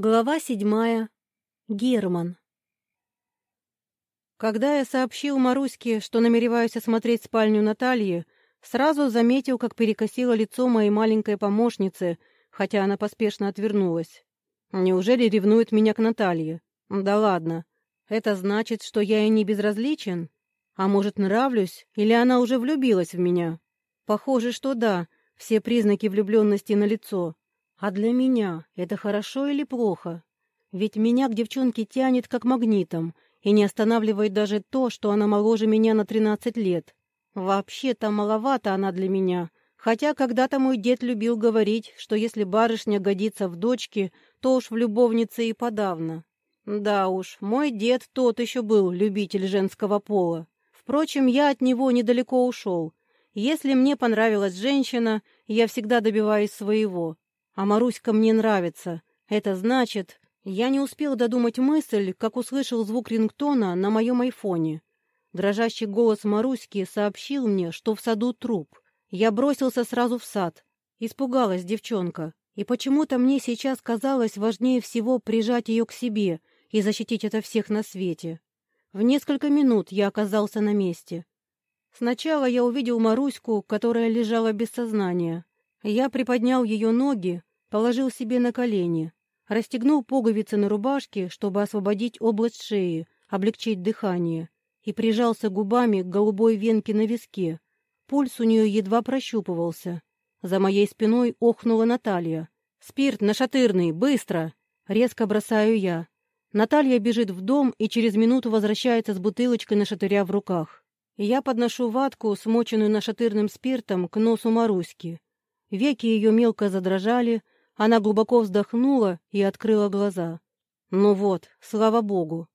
Глава седьмая. Герман. Когда я сообщил Маруське, что намереваюсь осмотреть спальню Натальи, сразу заметил, как перекосило лицо моей маленькой помощницы, хотя она поспешно отвернулась. Неужели ревнует меня к Наталье? Да ладно. Это значит, что я ей не безразличен? А может, нравлюсь, или она уже влюбилась в меня? Похоже, что да, все признаки влюбленности на лицо. А для меня это хорошо или плохо? Ведь меня к девчонке тянет как магнитом, и не останавливает даже то, что она моложе меня на 13 лет. Вообще-то маловато она для меня, хотя когда-то мой дед любил говорить, что если барышня годится в дочке, то уж в любовнице и подавно. Да уж, мой дед тот еще был любитель женского пола. Впрочем, я от него недалеко ушел. Если мне понравилась женщина, я всегда добиваюсь своего. А Маруська мне нравится. Это значит... Я не успел додумать мысль, как услышал звук рингтона на моем айфоне. Дрожащий голос Маруськи сообщил мне, что в саду труп. Я бросился сразу в сад. Испугалась девчонка. И почему-то мне сейчас казалось важнее всего прижать ее к себе и защитить от всех на свете. В несколько минут я оказался на месте. Сначала я увидел Маруську, которая лежала без сознания. Я приподнял ее ноги, Положил себе на колени, расстегнул пуговицы на рубашке, чтобы освободить область шеи, облегчить дыхание, и прижался губами к голубой венке на виске. Пульс у нее едва прощупывался. За моей спиной охнула Наталья. «Спирт нашатырный, быстро!» Резко бросаю я. Наталья бежит в дом и через минуту возвращается с бутылочкой нашатыря в руках. Я подношу ватку, смоченную нашатырным спиртом, к носу Маруськи. Веки ее мелко задрожали, она глубоко вздохнула и открыла глаза. Ну вот, слава богу.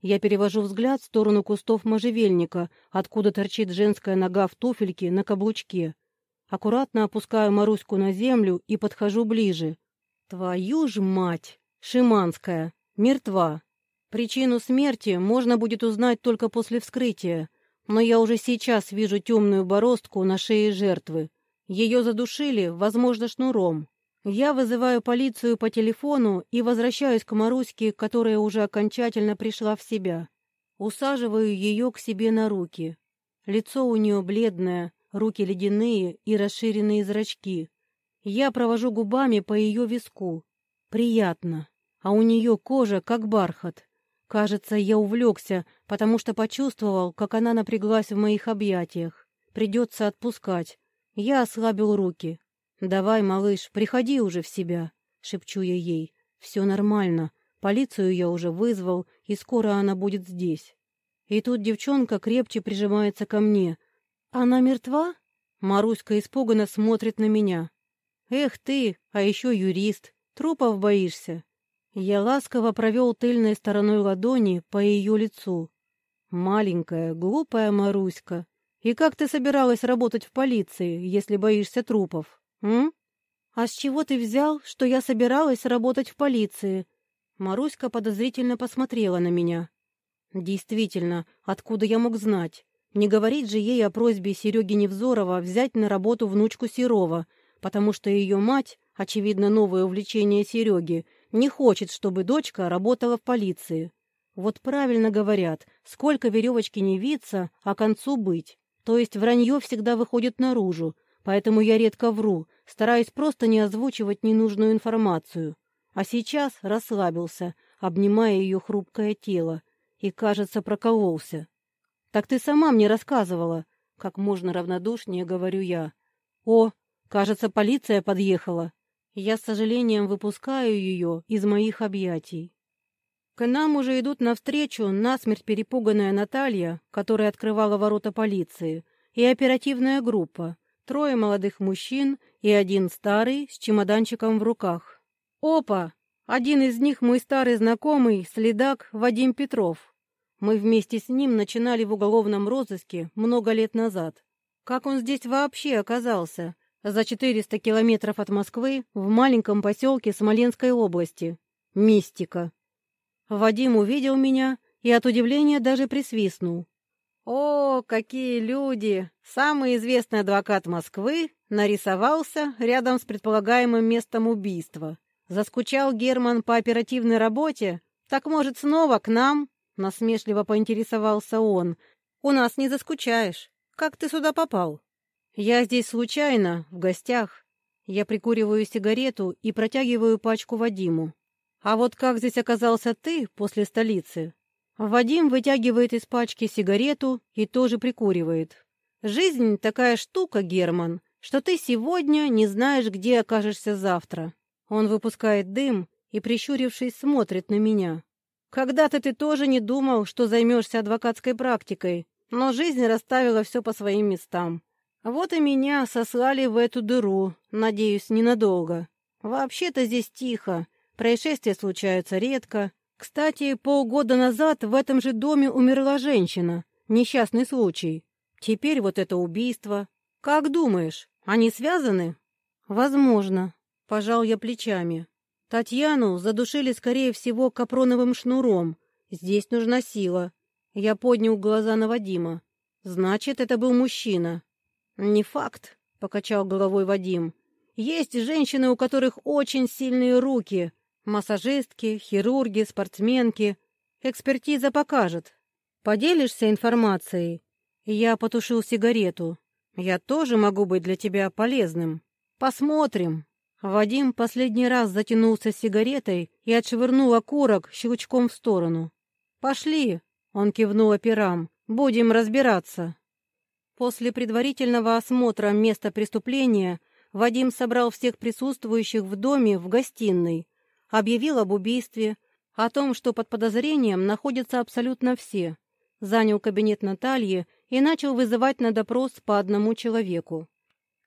Я перевожу взгляд в сторону кустов можжевельника, откуда торчит женская нога в туфельке на каблучке. Аккуратно опускаю Маруську на землю и подхожу ближе. Твою ж мать! Шиманская! Мертва! Причину смерти можно будет узнать только после вскрытия, но я уже сейчас вижу темную бороздку на шее жертвы. Ее задушили, возможно, шнуром. Я вызываю полицию по телефону и возвращаюсь к Маруське, которая уже окончательно пришла в себя. Усаживаю ее к себе на руки. Лицо у нее бледное, руки ледяные и расширенные зрачки. Я провожу губами по ее виску. Приятно. А у нее кожа как бархат. Кажется, я увлекся, потому что почувствовал, как она напряглась в моих объятиях. Придется отпускать. Я ослабил руки. «Давай, малыш, приходи уже в себя», — шепчу я ей. «Все нормально. Полицию я уже вызвал, и скоро она будет здесь». И тут девчонка крепче прижимается ко мне. «Она мертва?» Маруська испуганно смотрит на меня. «Эх ты, а еще юрист. Трупов боишься?» Я ласково провел тыльной стороной ладони по ее лицу. «Маленькая, глупая Маруська. И как ты собиралась работать в полиции, если боишься трупов?» «М? А с чего ты взял, что я собиралась работать в полиции?» Маруська подозрительно посмотрела на меня. «Действительно, откуда я мог знать? Не говорить же ей о просьбе Сереги Невзорова взять на работу внучку Серова, потому что ее мать, очевидно, новое увлечение Сереги, не хочет, чтобы дочка работала в полиции. Вот правильно говорят, сколько веревочки не виться, а концу быть. То есть вранье всегда выходит наружу, поэтому я редко вру, стараюсь просто не озвучивать ненужную информацию. А сейчас расслабился, обнимая ее хрупкое тело, и, кажется, прокололся. «Так ты сама мне рассказывала», — как можно равнодушнее говорю я. «О, кажется, полиция подъехала». Я с сожалением выпускаю ее из моих объятий. К нам уже идут навстречу насмерть перепуганная Наталья, которая открывала ворота полиции, и оперативная группа, трое молодых мужчин и один старый с чемоданчиком в руках. Опа! Один из них мой старый знакомый, следак Вадим Петров. Мы вместе с ним начинали в уголовном розыске много лет назад. Как он здесь вообще оказался? За 400 километров от Москвы, в маленьком поселке Смоленской области. Мистика. Вадим увидел меня и от удивления даже присвистнул. О, какие люди! Самый известный адвокат Москвы нарисовался рядом с предполагаемым местом убийства. Заскучал Герман по оперативной работе? Так, может, снова к нам?» Насмешливо поинтересовался он. «У нас не заскучаешь. Как ты сюда попал?» «Я здесь случайно, в гостях. Я прикуриваю сигарету и протягиваю пачку Вадиму. А вот как здесь оказался ты после столицы?» Вадим вытягивает из пачки сигарету и тоже прикуривает. «Жизнь такая штука, Герман, что ты сегодня не знаешь, где окажешься завтра». Он выпускает дым и, прищурившись, смотрит на меня. «Когда-то ты тоже не думал, что займешься адвокатской практикой, но жизнь расставила все по своим местам. Вот и меня сослали в эту дыру, надеюсь, ненадолго. Вообще-то здесь тихо, происшествия случаются редко, кстати, полгода назад в этом же доме умерла женщина. Несчастный случай. Теперь вот это убийство. Как думаешь, они связаны? Возможно. Пожал я плечами. Татьяну задушили, скорее всего, капроновым шнуром. Здесь нужна сила. Я поднял глаза на Вадима. Значит, это был мужчина. Не факт, покачал головой Вадим. Есть женщины, у которых очень сильные руки, Массажистки, хирурги, спортсменки. Экспертиза покажет. Поделишься информацией? Я потушил сигарету. Я тоже могу быть для тебя полезным. Посмотрим. Вадим последний раз затянулся сигаретой и отшвырнул окурок щелчком в сторону. «Пошли!» — он кивнул операм. «Будем разбираться». После предварительного осмотра места преступления Вадим собрал всех присутствующих в доме в гостиной объявил об убийстве, о том, что под подозрением находятся абсолютно все, занял кабинет Натальи и начал вызывать на допрос по одному человеку.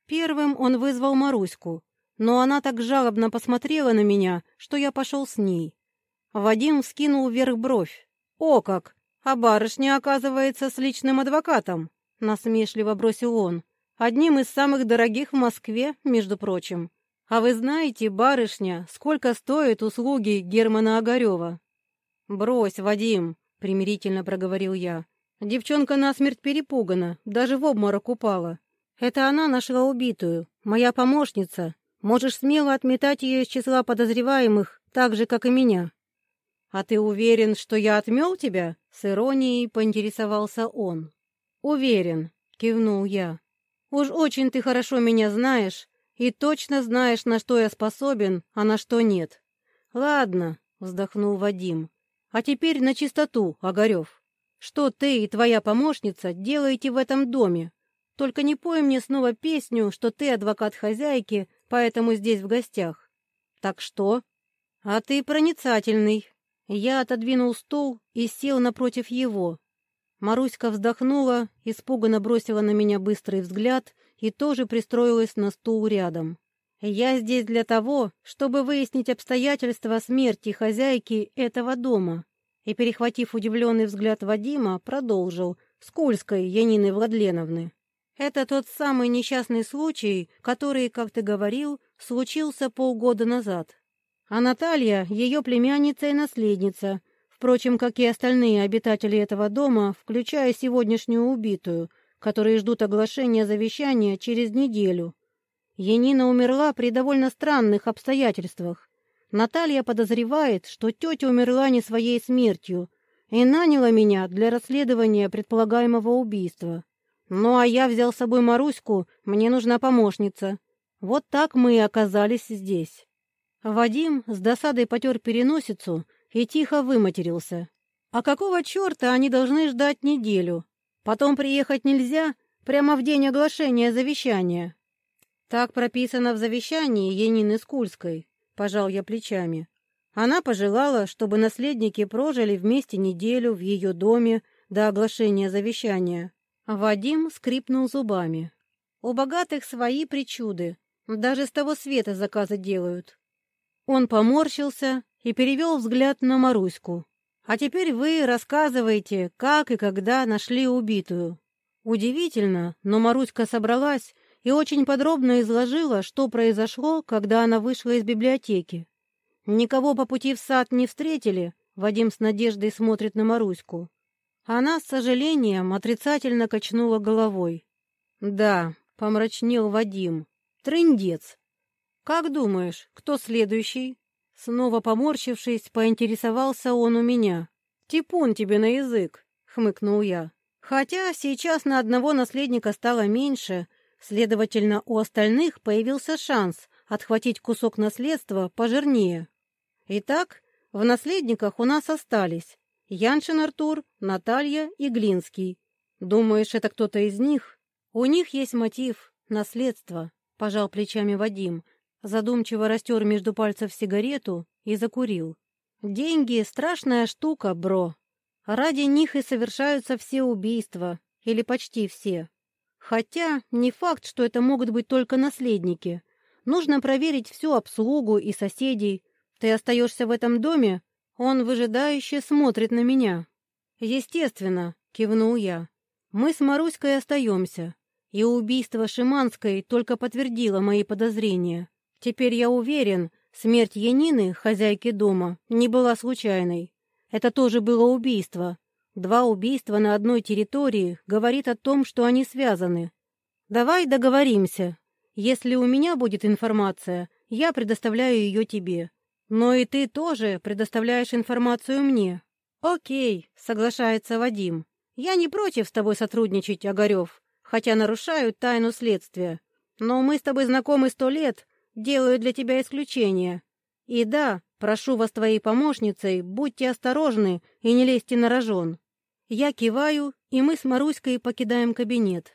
Первым он вызвал Маруську, но она так жалобно посмотрела на меня, что я пошел с ней. Вадим вскинул вверх бровь. «О как! А барышня, оказывается, с личным адвокатом!» Насмешливо бросил он. «Одним из самых дорогих в Москве, между прочим. «А вы знаете, барышня, сколько стоят услуги Германа Огарева?» «Брось, Вадим», — примирительно проговорил я. «Девчонка насмерть перепугана, даже в обморок упала. Это она нашла убитую, моя помощница. Можешь смело отметать ее из числа подозреваемых, так же, как и меня». «А ты уверен, что я отмел тебя?» — с иронией поинтересовался он. «Уверен», — кивнул я. «Уж очень ты хорошо меня знаешь, и точно знаешь, на что я способен, а на что нет. Ладно, вздохнул Вадим. А теперь на чистоту, Огарев. Что ты и твоя помощница делаете в этом доме? Только не пой мне снова песню, что ты адвокат хозяйки, поэтому здесь в гостях. Так что? А ты проницательный. Я отодвинул стул и сел напротив его. Маруська вздохнула, испуганно бросила на меня быстрый взгляд и тоже пристроилась на стул рядом. «Я здесь для того, чтобы выяснить обстоятельства смерти хозяйки этого дома». И, перехватив удивленный взгляд Вадима, продолжил, с Кульской Янины Владленовны. «Это тот самый несчастный случай, который, как ты говорил, случился полгода назад. А Наталья — ее племянница и наследница, впрочем, как и остальные обитатели этого дома, включая сегодняшнюю убитую — которые ждут оглашения завещания через неделю. Янина умерла при довольно странных обстоятельствах. Наталья подозревает, что тетя умерла не своей смертью и наняла меня для расследования предполагаемого убийства. Ну а я взял с собой Маруську, мне нужна помощница. Вот так мы и оказались здесь. Вадим с досадой потер переносицу и тихо выматерился. А какого черта они должны ждать неделю? Потом приехать нельзя, прямо в день оглашения завещания. Так прописано в завещании Янины Скульской, пожал я плечами. Она пожелала, чтобы наследники прожили вместе неделю в ее доме до оглашения завещания. Вадим скрипнул зубами. У богатых свои причуды, даже с того света заказы делают. Он поморщился и перевел взгляд на Маруську. А теперь вы рассказываете, как и когда нашли убитую. Удивительно, но Маруська собралась и очень подробно изложила, что произошло, когда она вышла из библиотеки. Никого по пути в сад не встретили, Вадим с надеждой смотрит на Маруську. Она с сожалением отрицательно качнула головой. «Да», — помрачнел Вадим, — «трындец». «Как думаешь, кто следующий?» Снова поморщившись, поинтересовался он у меня. «Типун тебе на язык!» — хмыкнул я. Хотя сейчас на одного наследника стало меньше, следовательно, у остальных появился шанс отхватить кусок наследства пожирнее. Итак, в наследниках у нас остались Яншин Артур, Наталья и Глинский. Думаешь, это кто-то из них? У них есть мотив — наследство, — пожал плечами Вадим, задумчиво растер между пальцев сигарету и закурил. Деньги — страшная штука, бро. Ради них и совершаются все убийства, или почти все. Хотя не факт, что это могут быть только наследники. Нужно проверить всю обслугу и соседей. Ты остаешься в этом доме, он выжидающе смотрит на меня. Естественно, кивнул я. Мы с Маруськой остаемся, и убийство Шиманской только подтвердило мои подозрения. Теперь я уверен, смерть Янины, хозяйки дома, не была случайной. Это тоже было убийство. Два убийства на одной территории говорит о том, что они связаны. Давай договоримся. Если у меня будет информация, я предоставляю ее тебе. Но и ты тоже предоставляешь информацию мне. Окей, соглашается Вадим. Я не против с тобой сотрудничать, Огарев, хотя нарушаю тайну следствия. Но мы с тобой знакомы сто лет, делаю для тебя исключение. И да, Прошу вас твоей помощницей, будьте осторожны и не лезьте на рожон. Я киваю, и мы с Маруськой покидаем кабинет.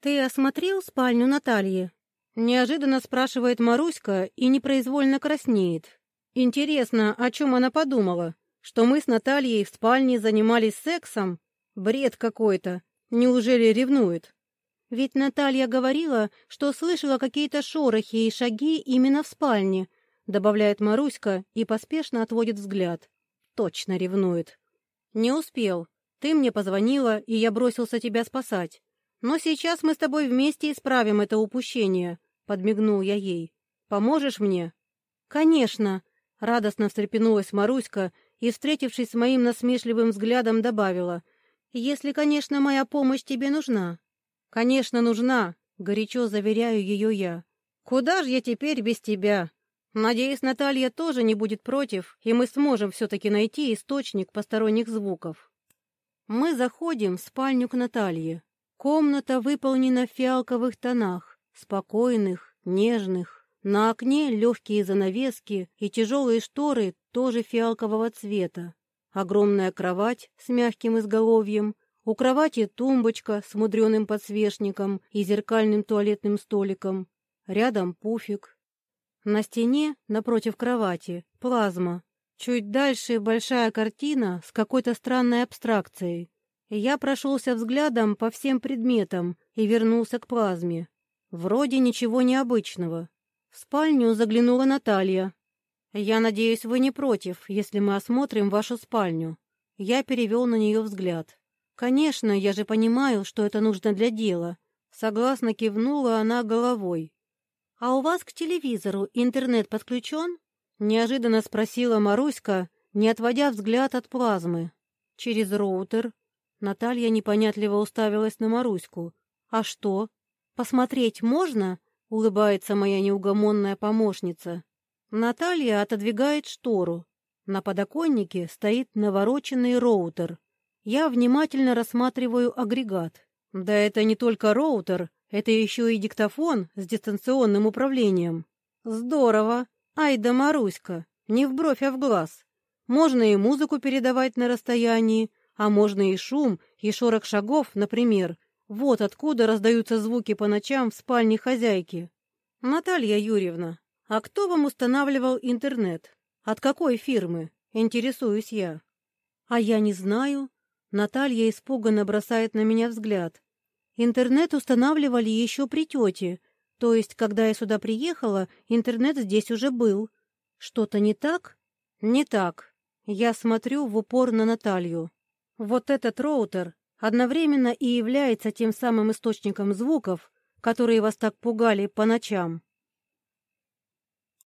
Ты осмотрел спальню Натальи? Неожиданно спрашивает Маруська и непроизвольно краснеет. Интересно, о чем она подумала? Что мы с Натальей в спальне занимались сексом? Бред какой-то. Неужели ревнует? Ведь Наталья говорила, что слышала какие-то шорохи и шаги именно в спальне, добавляет Маруська и поспешно отводит взгляд. Точно ревнует. Не успел. Ты мне позвонила, и я бросился тебя спасать. Но сейчас мы с тобой вместе исправим это упущение, подмигнул я ей. Поможешь мне? Конечно, радостно встрепенулась Маруська и, встретившись с моим насмешливым взглядом, добавила. Если, конечно, моя помощь тебе нужна. Конечно, нужна, горячо заверяю ее я. Куда же я теперь без тебя? Надеюсь, Наталья тоже не будет против, и мы сможем все-таки найти источник посторонних звуков. Мы заходим в спальню к Наталье. Комната выполнена в фиалковых тонах, спокойных, нежных. На окне легкие занавески и тяжелые шторы тоже фиалкового цвета. Огромная кровать с мягким изголовьем, у кровати тумбочка с мудреным подсвечником и зеркальным туалетным столиком. Рядом пуфик, на стене, напротив кровати, плазма. Чуть дальше большая картина с какой-то странной абстракцией. Я прошелся взглядом по всем предметам и вернулся к плазме. Вроде ничего необычного. В спальню заглянула Наталья. «Я надеюсь, вы не против, если мы осмотрим вашу спальню». Я перевел на нее взгляд. «Конечно, я же понимаю, что это нужно для дела». Согласно кивнула она головой. «А у вас к телевизору интернет подключен?» — неожиданно спросила Маруська, не отводя взгляд от плазмы. «Через роутер». Наталья непонятливо уставилась на Маруську. «А что? Посмотреть можно?» — улыбается моя неугомонная помощница. Наталья отодвигает штору. На подоконнике стоит навороченный роутер. Я внимательно рассматриваю агрегат. Да это не только роутер, это еще и диктофон с дистанционным управлением. Здорово! Ай да Маруська! Не в бровь, а в глаз. Можно и музыку передавать на расстоянии, а можно и шум, и шорох шагов, например. Вот откуда раздаются звуки по ночам в спальне хозяйки. Наталья Юрьевна, а кто вам устанавливал интернет? От какой фирмы? Интересуюсь я. А я не знаю. Наталья испуганно бросает на меня взгляд. Интернет устанавливали еще при тете, то есть, когда я сюда приехала, интернет здесь уже был. Что-то не так? Не так. Я смотрю в упор на Наталью. Вот этот роутер одновременно и является тем самым источником звуков, которые вас так пугали по ночам.